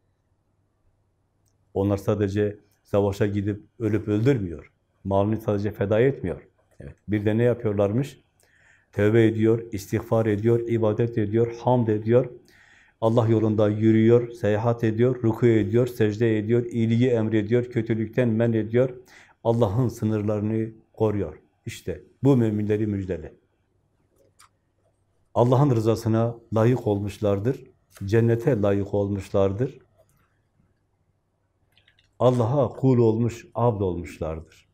Onlar sadece savaşa gidip ölüp öldürmüyor. Malını sadece feda etmiyor. Evet. Bir de ne yapıyorlarmış? Tövbe ediyor, istiğfar ediyor, ibadet ediyor, hamd ediyor. Allah yolunda yürüyor, seyahat ediyor, ruku ediyor, secde ediyor, iyiliği emrediyor, kötülükten men ediyor. Allah'ın sınırlarını koruyor. İşte bu müminleri müjdele. Allah'ın rızasına layık olmuşlardır. Cennete layık olmuşlardır. Allah'a kul olmuş, abd olmuşlardır.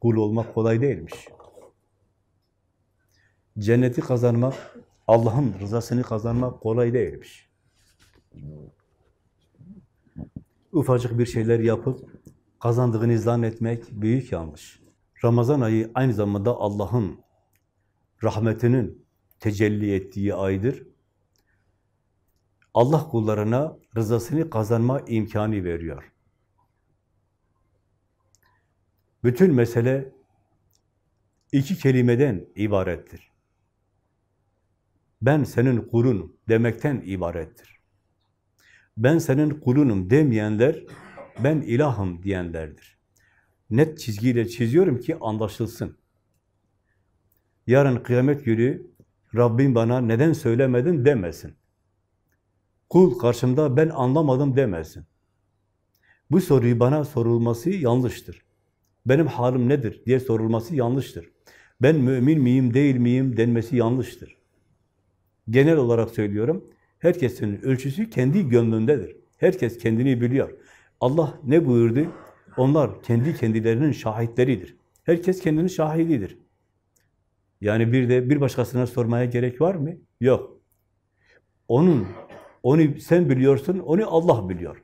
Kul olmak kolay değilmiş. Cenneti kazanmak, Allah'ın rızasını kazanmak kolay değilmiş. Ufacık bir şeyler yapıp kazandığını zannetmek büyük yanlış. Ramazan ayı aynı zamanda Allah'ın rahmetinin tecelli ettiği aydır. Allah kullarına rızasını kazanma imkanı veriyor. Bütün mesele iki kelimeden ibarettir. Ben senin kulunum demekten ibarettir. Ben senin kulunum demeyenler, ben ilahım diyenlerdir. Net çizgiyle çiziyorum ki anlaşılsın. Yarın kıyamet günü Rabbim bana neden söylemedin demesin. Kul karşımda ben anlamadım demesin. Bu soruyu bana sorulması yanlıştır. Benim halim nedir diye sorulması yanlıştır. Ben mümin miyim, değil miyim denmesi yanlıştır. Genel olarak söylüyorum, herkesin ölçüsü kendi gönlündedir. Herkes kendini biliyor. Allah ne buyurdu? Onlar kendi kendilerinin şahitleridir. Herkes kendinin şahididir. Yani bir de bir başkasına sormaya gerek var mı? Yok. Onun, onu sen biliyorsun, onu Allah biliyor.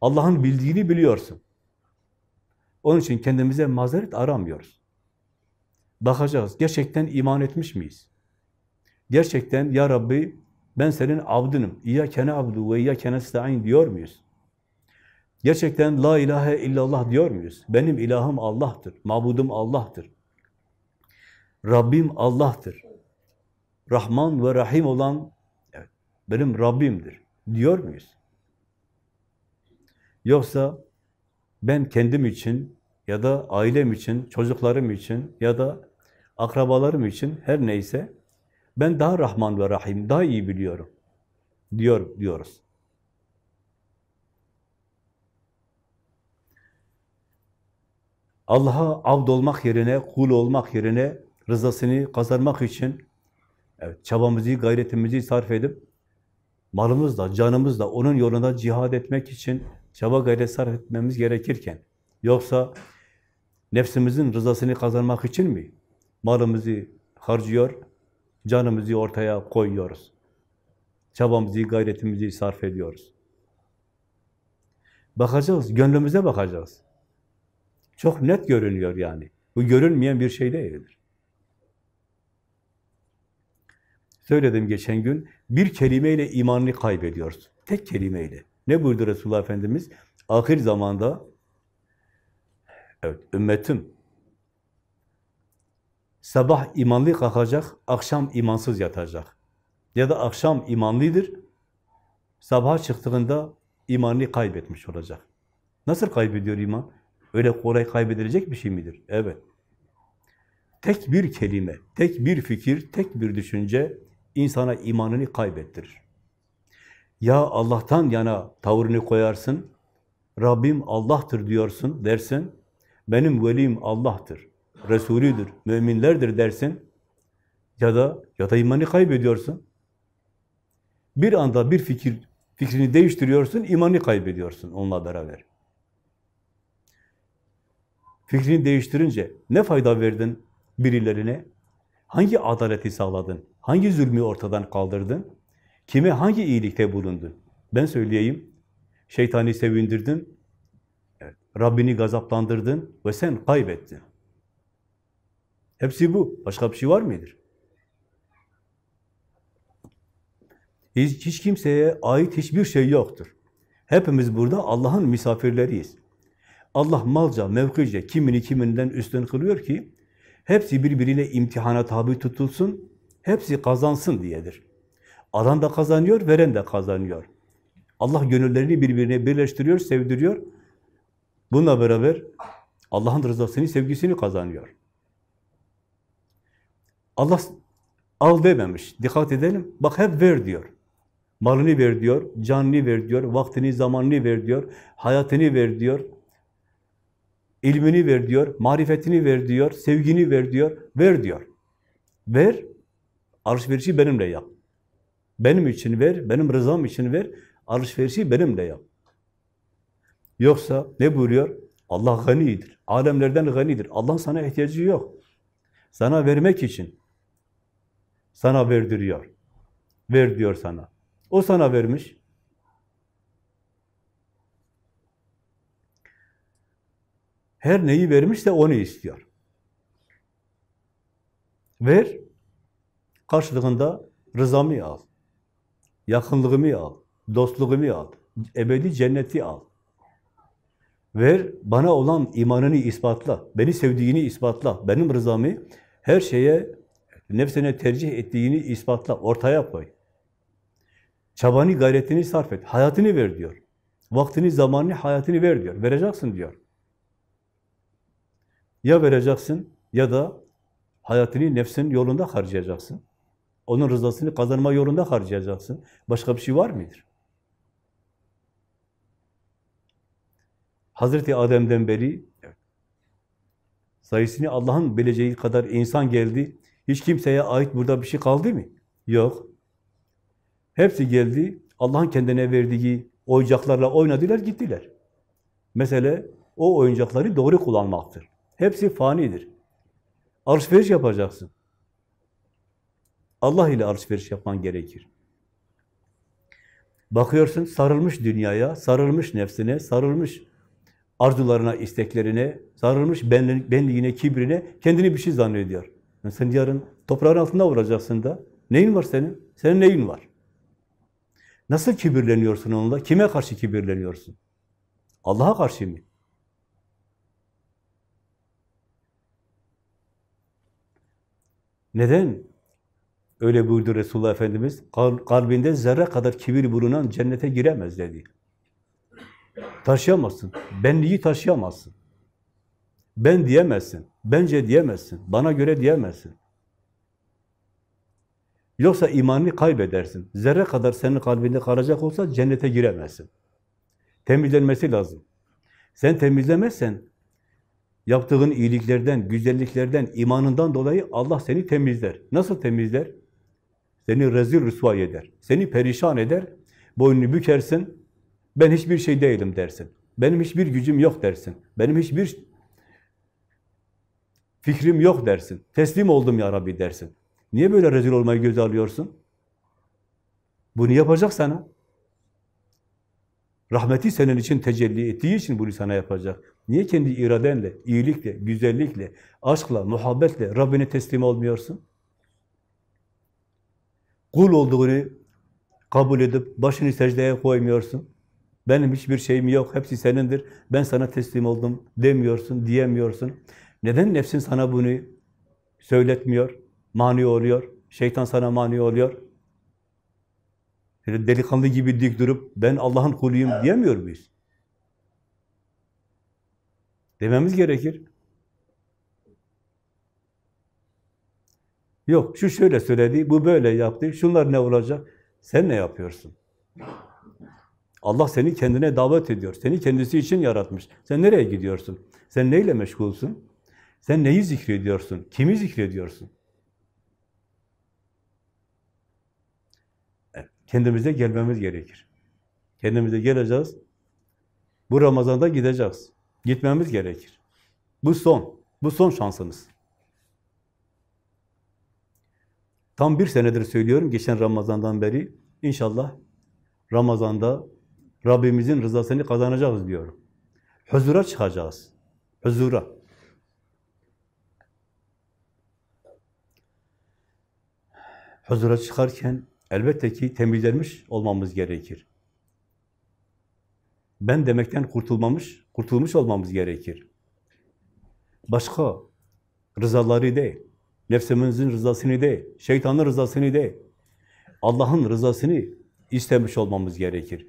Allah'ın bildiğini biliyorsun. Onun için kendimize mazeret aramıyoruz. Bakacağız, gerçekten iman etmiş miyiz? Gerçekten, Ya Rabbi, ben senin abdınım, İyyâkene abdu ve İyyâkene sta'in diyor muyuz? Gerçekten La ilahe illallah diyor muyuz? Benim ilahım Allah'tır, mabudum Allah'tır. Rabbim Allah'tır. Rahman ve Rahim olan benim Rabbimdir diyor muyuz? Yoksa ben kendim için ya da ailem için, çocuklarım için ya da akrabalarım için her neyse ben daha Rahman ve Rahim, daha iyi biliyorum diyor diyoruz. Allah'a abd olmak yerine, kul olmak yerine rızasını kazanmak için evet, çabamızı, gayretimizi sarf edip malımızla, canımızla onun yolunda cihad etmek için çaba gayret sarf etmemiz gerekirken yoksa nefsimizin rızasını kazanmak için mi malımızı harcıyor, canımızı ortaya koyuyoruz? Çabamızı, gayretimizi sarf ediyoruz. Bakacağız, gönlümüze bakacağız. Çok net görünüyor yani. Bu görünmeyen bir şey değildir. Söyledim geçen gün, bir kelimeyle imanını kaybediyoruz. Tek kelimeyle. Ne buyurdu Resulullah Efendimiz? Ahir zamanda, evet, ümmetim, sabah imanlı kalkacak, akşam imansız yatacak. Ya da akşam imanlıdır, sabah çıktığında imanını kaybetmiş olacak. Nasıl kaybediyor iman? Öyle kolay kaybedilecek bir şey midir? Evet. Tek bir kelime, tek bir fikir, tek bir düşünce insana imanını kaybettirir. Ya Allah'tan yana tavrını koyarsın, Rabbim Allah'tır diyorsun dersin, benim velim Allah'tır, Resulüdür, müminlerdir dersin, ya da ya da imanı kaybediyorsun. Bir anda bir fikir fikrini değiştiriyorsun, imanı kaybediyorsun onunla beraber. Fikrini değiştirince ne fayda verdin birilerine? Hangi adaleti sağladın? Hangi zulmü ortadan kaldırdın? Kime hangi iyilikte bulundun? Ben söyleyeyim. Şeytani sevindirdin. Evet, Rabbini gazaplandırdın ve sen kaybettin. Hepsi bu. Başka bir şey var mıdır? Hiç, hiç kimseye ait hiçbir şey yoktur. Hepimiz burada Allah'ın misafirleriyiz. Allah malca, mevkice kimini kiminden üstün kılıyor ki hepsi birbirine imtihana tabi tutulsun, hepsi kazansın diyedir. Alan da kazanıyor, veren de kazanıyor. Allah gönüllerini birbirine birleştiriyor, sevdiriyor. Bununla beraber Allah'ın rızasını, sevgisini kazanıyor. Allah al dememiş. Dikkat edelim. Bak hep ver diyor. Malını ver diyor, canını ver diyor, vaktini, zamanını ver diyor, hayatını ver diyor, ilmini ver diyor, marifetini ver diyor, sevgini ver diyor, ver diyor. Ver, alışverişi benimle yap. Benim için ver, benim rızam için ver, alışverişi benimle yap. Yoksa ne buyuruyor? Allah ganidir, alemlerden ganidir. Allah sana ihtiyacı yok. Sana vermek için sana verdiriyor. Ver diyor sana. O sana vermiş. Her neyi vermişse onu istiyor. Ver, karşılığında rızamı al, yakınlığımı al, dostluğumu al, ebedi cenneti al. Ver, bana olan imanını ispatla, beni sevdiğini ispatla, benim rızamı her şeye nefsine tercih ettiğini ispatla, ortaya koy. Çabanı, gayretini sarf et. Hayatını ver diyor. Vaktini, zamanını, hayatını ver diyor. Vereceksin diyor. Ya vereceksin ya da hayatını nefsin yolunda harcayacaksın. Onun rızasını kazanma yolunda harcayacaksın. Başka bir şey var mıdır? Hazreti Adem'den beri sayısını Allah'ın bileceği kadar insan geldi. Hiç kimseye ait burada bir şey kaldı mı? Yok. Hepsi geldi, Allah'ın kendine verdiği oyuncaklarla oynadılar, gittiler. Mesele o oyuncakları doğru kullanmaktır. Hepsi fanidir. Alışveriş yapacaksın. Allah ile alışveriş yapman gerekir. Bakıyorsun sarılmış dünyaya, sarılmış nefsine, sarılmış arzularına, isteklerine, sarılmış benliğine, kibrine, kendini bir şey zannediyor. Sen yarın toprağın altında vuracaksın da. Neyin var senin? Senin neyin var? Nasıl kibirleniyorsun onunla? Kime karşı kibirleniyorsun? Allah'a karşı mı? Neden? Öyle buyurdu Resulullah Efendimiz. Kalbinde zerre kadar kibir bulunan cennete giremez dedi. Taşıyamazsın. Benliği taşıyamazsın. Ben diyemezsin, bence diyemezsin, bana göre diyemezsin. Yoksa imanını kaybedersin. Zerre kadar senin kalbinde kalacak olsa cennete giremezsin. Temizlenmesi lazım. Sen temizlemezsen yaptığın iyiliklerden, güzelliklerden, imanından dolayı Allah seni temizler. Nasıl temizler? Seni rezil rüsvay eder. Seni perişan eder. Boynunu bükersin. Ben hiçbir şey değilim dersin. Benim hiçbir gücüm yok dersin. Benim hiçbir fikrim yok dersin. Teslim oldum ya Rabbi dersin. Niye böyle rezil olmayı göze alıyorsun? Bunu yapacak sana. Rahmeti senin için tecelli ettiği için bunu sana yapacak. Niye kendi iradenle, iyilikle, güzellikle, aşkla, muhabbetle Rabbine teslim olmuyorsun? Kul olduğunu kabul edip başını secdeye koymuyorsun. Benim hiçbir şeyim yok, hepsi senindir. Ben sana teslim oldum demiyorsun, diyemiyorsun. Neden nefsin sana bunu söyletmiyor, mani oluyor? Şeytan sana mani oluyor. Delikanlı gibi dik durup ben Allah'ın kuluyum diyemiyor muyuz? Dememiz gerekir. Yok, şu şöyle söyledi, bu böyle yaptı, şunlar ne olacak? Sen ne yapıyorsun? Allah seni kendine davet ediyor. Seni kendisi için yaratmış. Sen nereye gidiyorsun? Sen neyle meşgulsün? Sen neyi zikrediyorsun? Kimi zikrediyorsun? Kendimize gelmemiz gerekir. Kendimize geleceğiz. Bu Ramazan'da gideceğiz. Gitmemiz gerekir. Bu son. Bu son şansımız. Tam bir senedir söylüyorum, geçen Ramazan'dan beri. İnşallah Ramazan'da Rabbimizin rızasını kazanacağız diyorum. Huzura çıkacağız. Huzura. Huzura çıkarken elbette ki temizlenmiş olmamız gerekir. Ben demekten kurtulmamış, kurtulmuş olmamız gerekir. Başka rızaları değil, nefsimizin rızasını değil, şeytanın rızasını değil, Allah'ın rızasını istemiş olmamız gerekir.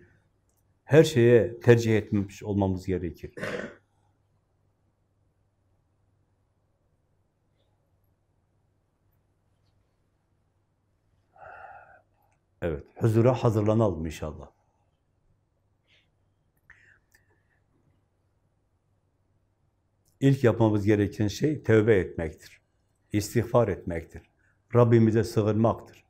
Her şeye tercih etmiş olmamız gerekir. Evet, huzura hazırlanalım inşallah. İlk yapmamız gereken şey tövbe etmektir. İstiğfar etmektir. Rabbimize sığınmaktır.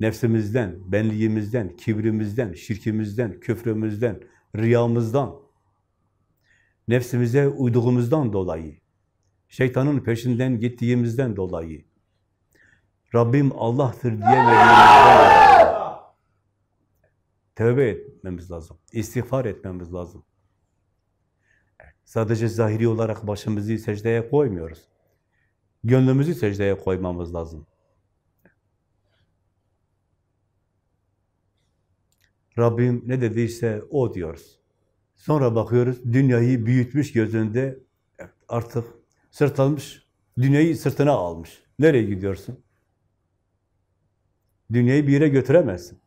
Nefsimizden, benliğimizden, kibrimizden, şirkimizden, küfrümüzden, riyamızdan, nefsimize uyduğumuzdan dolayı, şeytanın peşinden gittiğimizden dolayı, Rabbim Allah'tır diyemediğimizden dolayı, tövbe etmemiz lazım, istiğfar etmemiz lazım. Sadece zahiri olarak başımızı secdeye koymuyoruz. Gönlümüzü secdeye koymamız lazım. Rabbim ne dediyse o diyoruz. Sonra bakıyoruz, dünyayı büyütmüş gözünde, artık sırt almış, dünyayı sırtına almış. Nereye gidiyorsun? Dünyayı bir yere götüremezsin.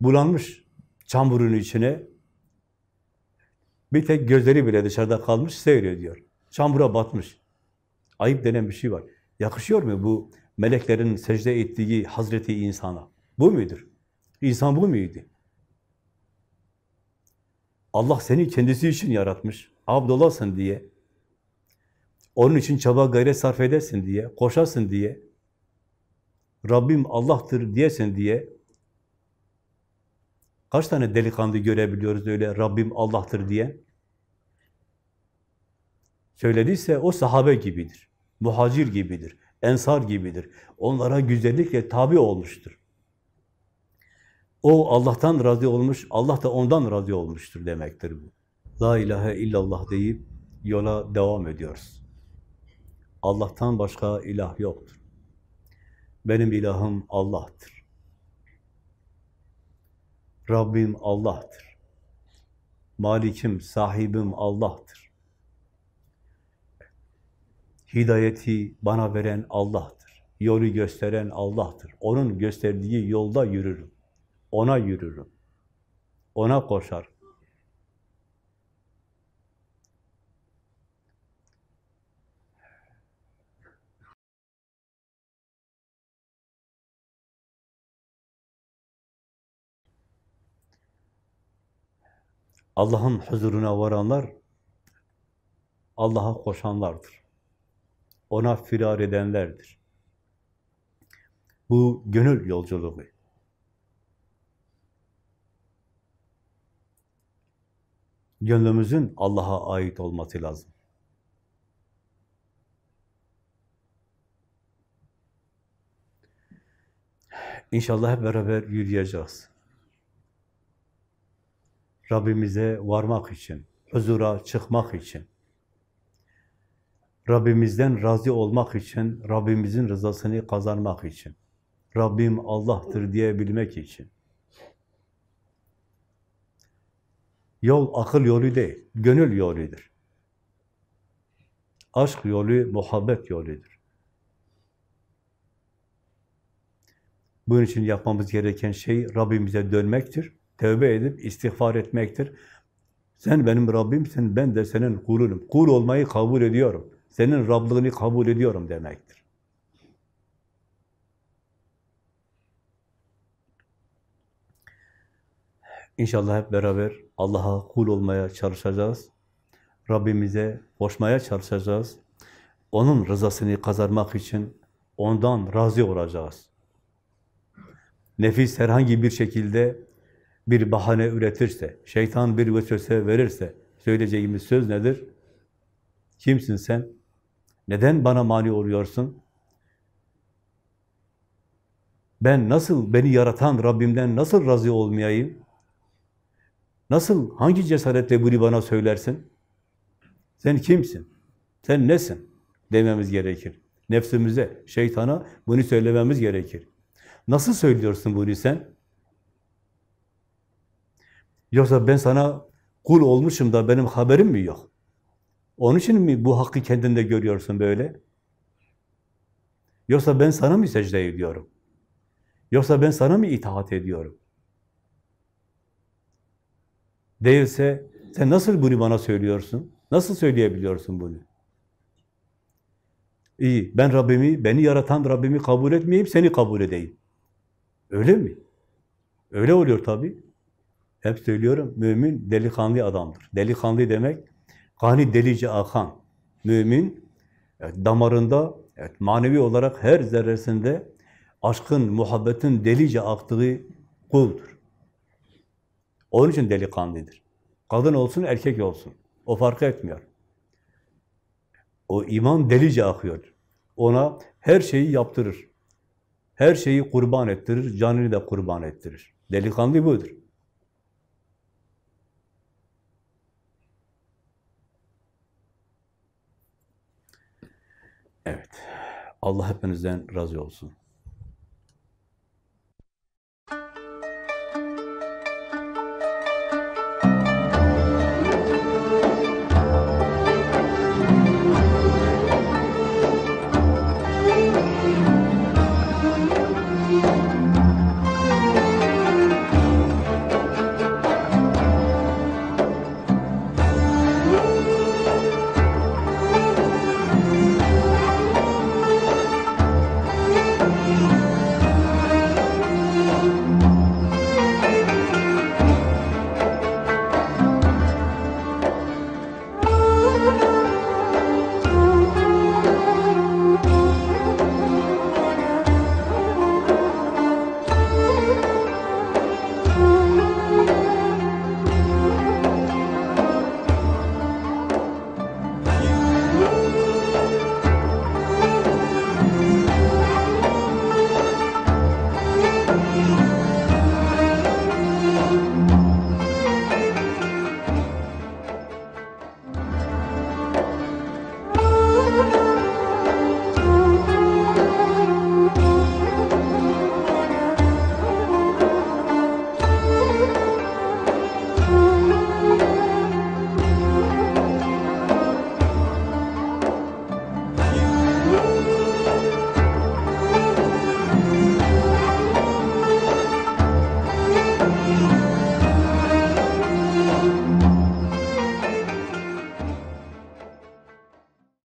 Bulanmış çamurun içine, bir tek gözleri bile dışarıda kalmış, seyrediyor. Çamura batmış. Ayıp denen bir şey var. Yakışıyor mu bu meleklerin secde ettiği Hazreti insana? Bu mudur? İnsan bu muydu? Allah seni kendisi için yaratmış. Abdolasın diye. Onun için çaba gayret sarf edesin diye, koşasın diye. Rabbim Allah'tır diyesin diye. Kaç tane delikanlı görebiliyoruz öyle Rabbim Allah'tır diye? Söylediyse o sahabe gibidir. Muhacir gibidir. Ensar gibidir. Onlara güzellikle tabi olmuştur. O Allah'tan razı olmuş, Allah da ondan razı olmuştur demektir bu. La ilahe illallah deyip yola devam ediyoruz. Allah'tan başka ilah yoktur. Benim ilahım Allah'tır. Rabbim Allah'tır. Malikim, sahibim Allah'tır. Hidayeti bana veren Allah'tır. Yolu gösteren Allah'tır. Onun gösterdiği yolda yürürüm. Ona yürürüm. Ona koşar. Allah'ın huzuruna varanlar Allah'a koşanlardır. Ona firar edenlerdir. Bu gönül yolculuğu. Gönlümüzün Allah'a ait olması lazım. İnşallah hep beraber yürüyeceğiz. Rabbimize varmak için, huzura çıkmak için, Rabbimizden razı olmak için, Rabbimizin rızasını kazanmak için, Rabbim Allah'tır diyebilmek için. Yol akıl yolu değil, gönül yoludur. Aşk yolu, muhabbet yoludur. Bunun için yapmamız gereken şey Rabbimize dönmektir. Tövbe edip istiğfar etmektir. Sen benim Rabbimsin, ben de senin kulunum. Kul olmayı kabul ediyorum. Senin Rablığını kabul ediyorum demektir. İnşallah hep beraber Allah'a kul olmaya çalışacağız. Rabbimize koşmaya çalışacağız. Onun rızasını kazanmak için ondan razı olacağız. Nefis herhangi bir şekilde bir bahane üretirse, şeytan bir vesvese verirse, söyleyeceğimiz söz nedir? Kimsin sen? Neden bana mani oluyorsun? Ben nasıl, beni yaratan Rabbimden nasıl razı olmayayım? Nasıl, hangi cesaretle bunu bana söylersin? Sen kimsin? Sen nesin? Dememiz gerekir. Nefsimize, şeytana bunu söylememiz gerekir. Nasıl söylüyorsun bunu sen? Yoksa ben sana kul olmuşum da benim haberim mi yok? Onun için mi bu hakkı kendinde görüyorsun böyle? Yoksa ben sana mı secde ediyorum? Yoksa ben sana mı itaat ediyorum? Değilse sen nasıl bunu bana söylüyorsun? Nasıl söyleyebiliyorsun bunu? İyi, ben Rabbimi, beni yaratan Rabbimi kabul etmeyeyim, seni kabul edeyim. Öyle mi? Öyle oluyor tabii. Hep söylüyorum, mümin delikanlı adamdır. Delikanlı demek, kani delice akan. Mümin, evet, damarında, evet, manevi olarak her zerresinde aşkın, muhabbetin delice aktığı kuldur. Onun için delikanlıdır. Kadın olsun, erkek olsun. O fark etmiyor. O iman delice akıyor. Ona her şeyi yaptırır. Her şeyi kurban ettirir, canını da kurban ettirir. Delikanlı budur. Evet. Allah hepinizden razı olsun.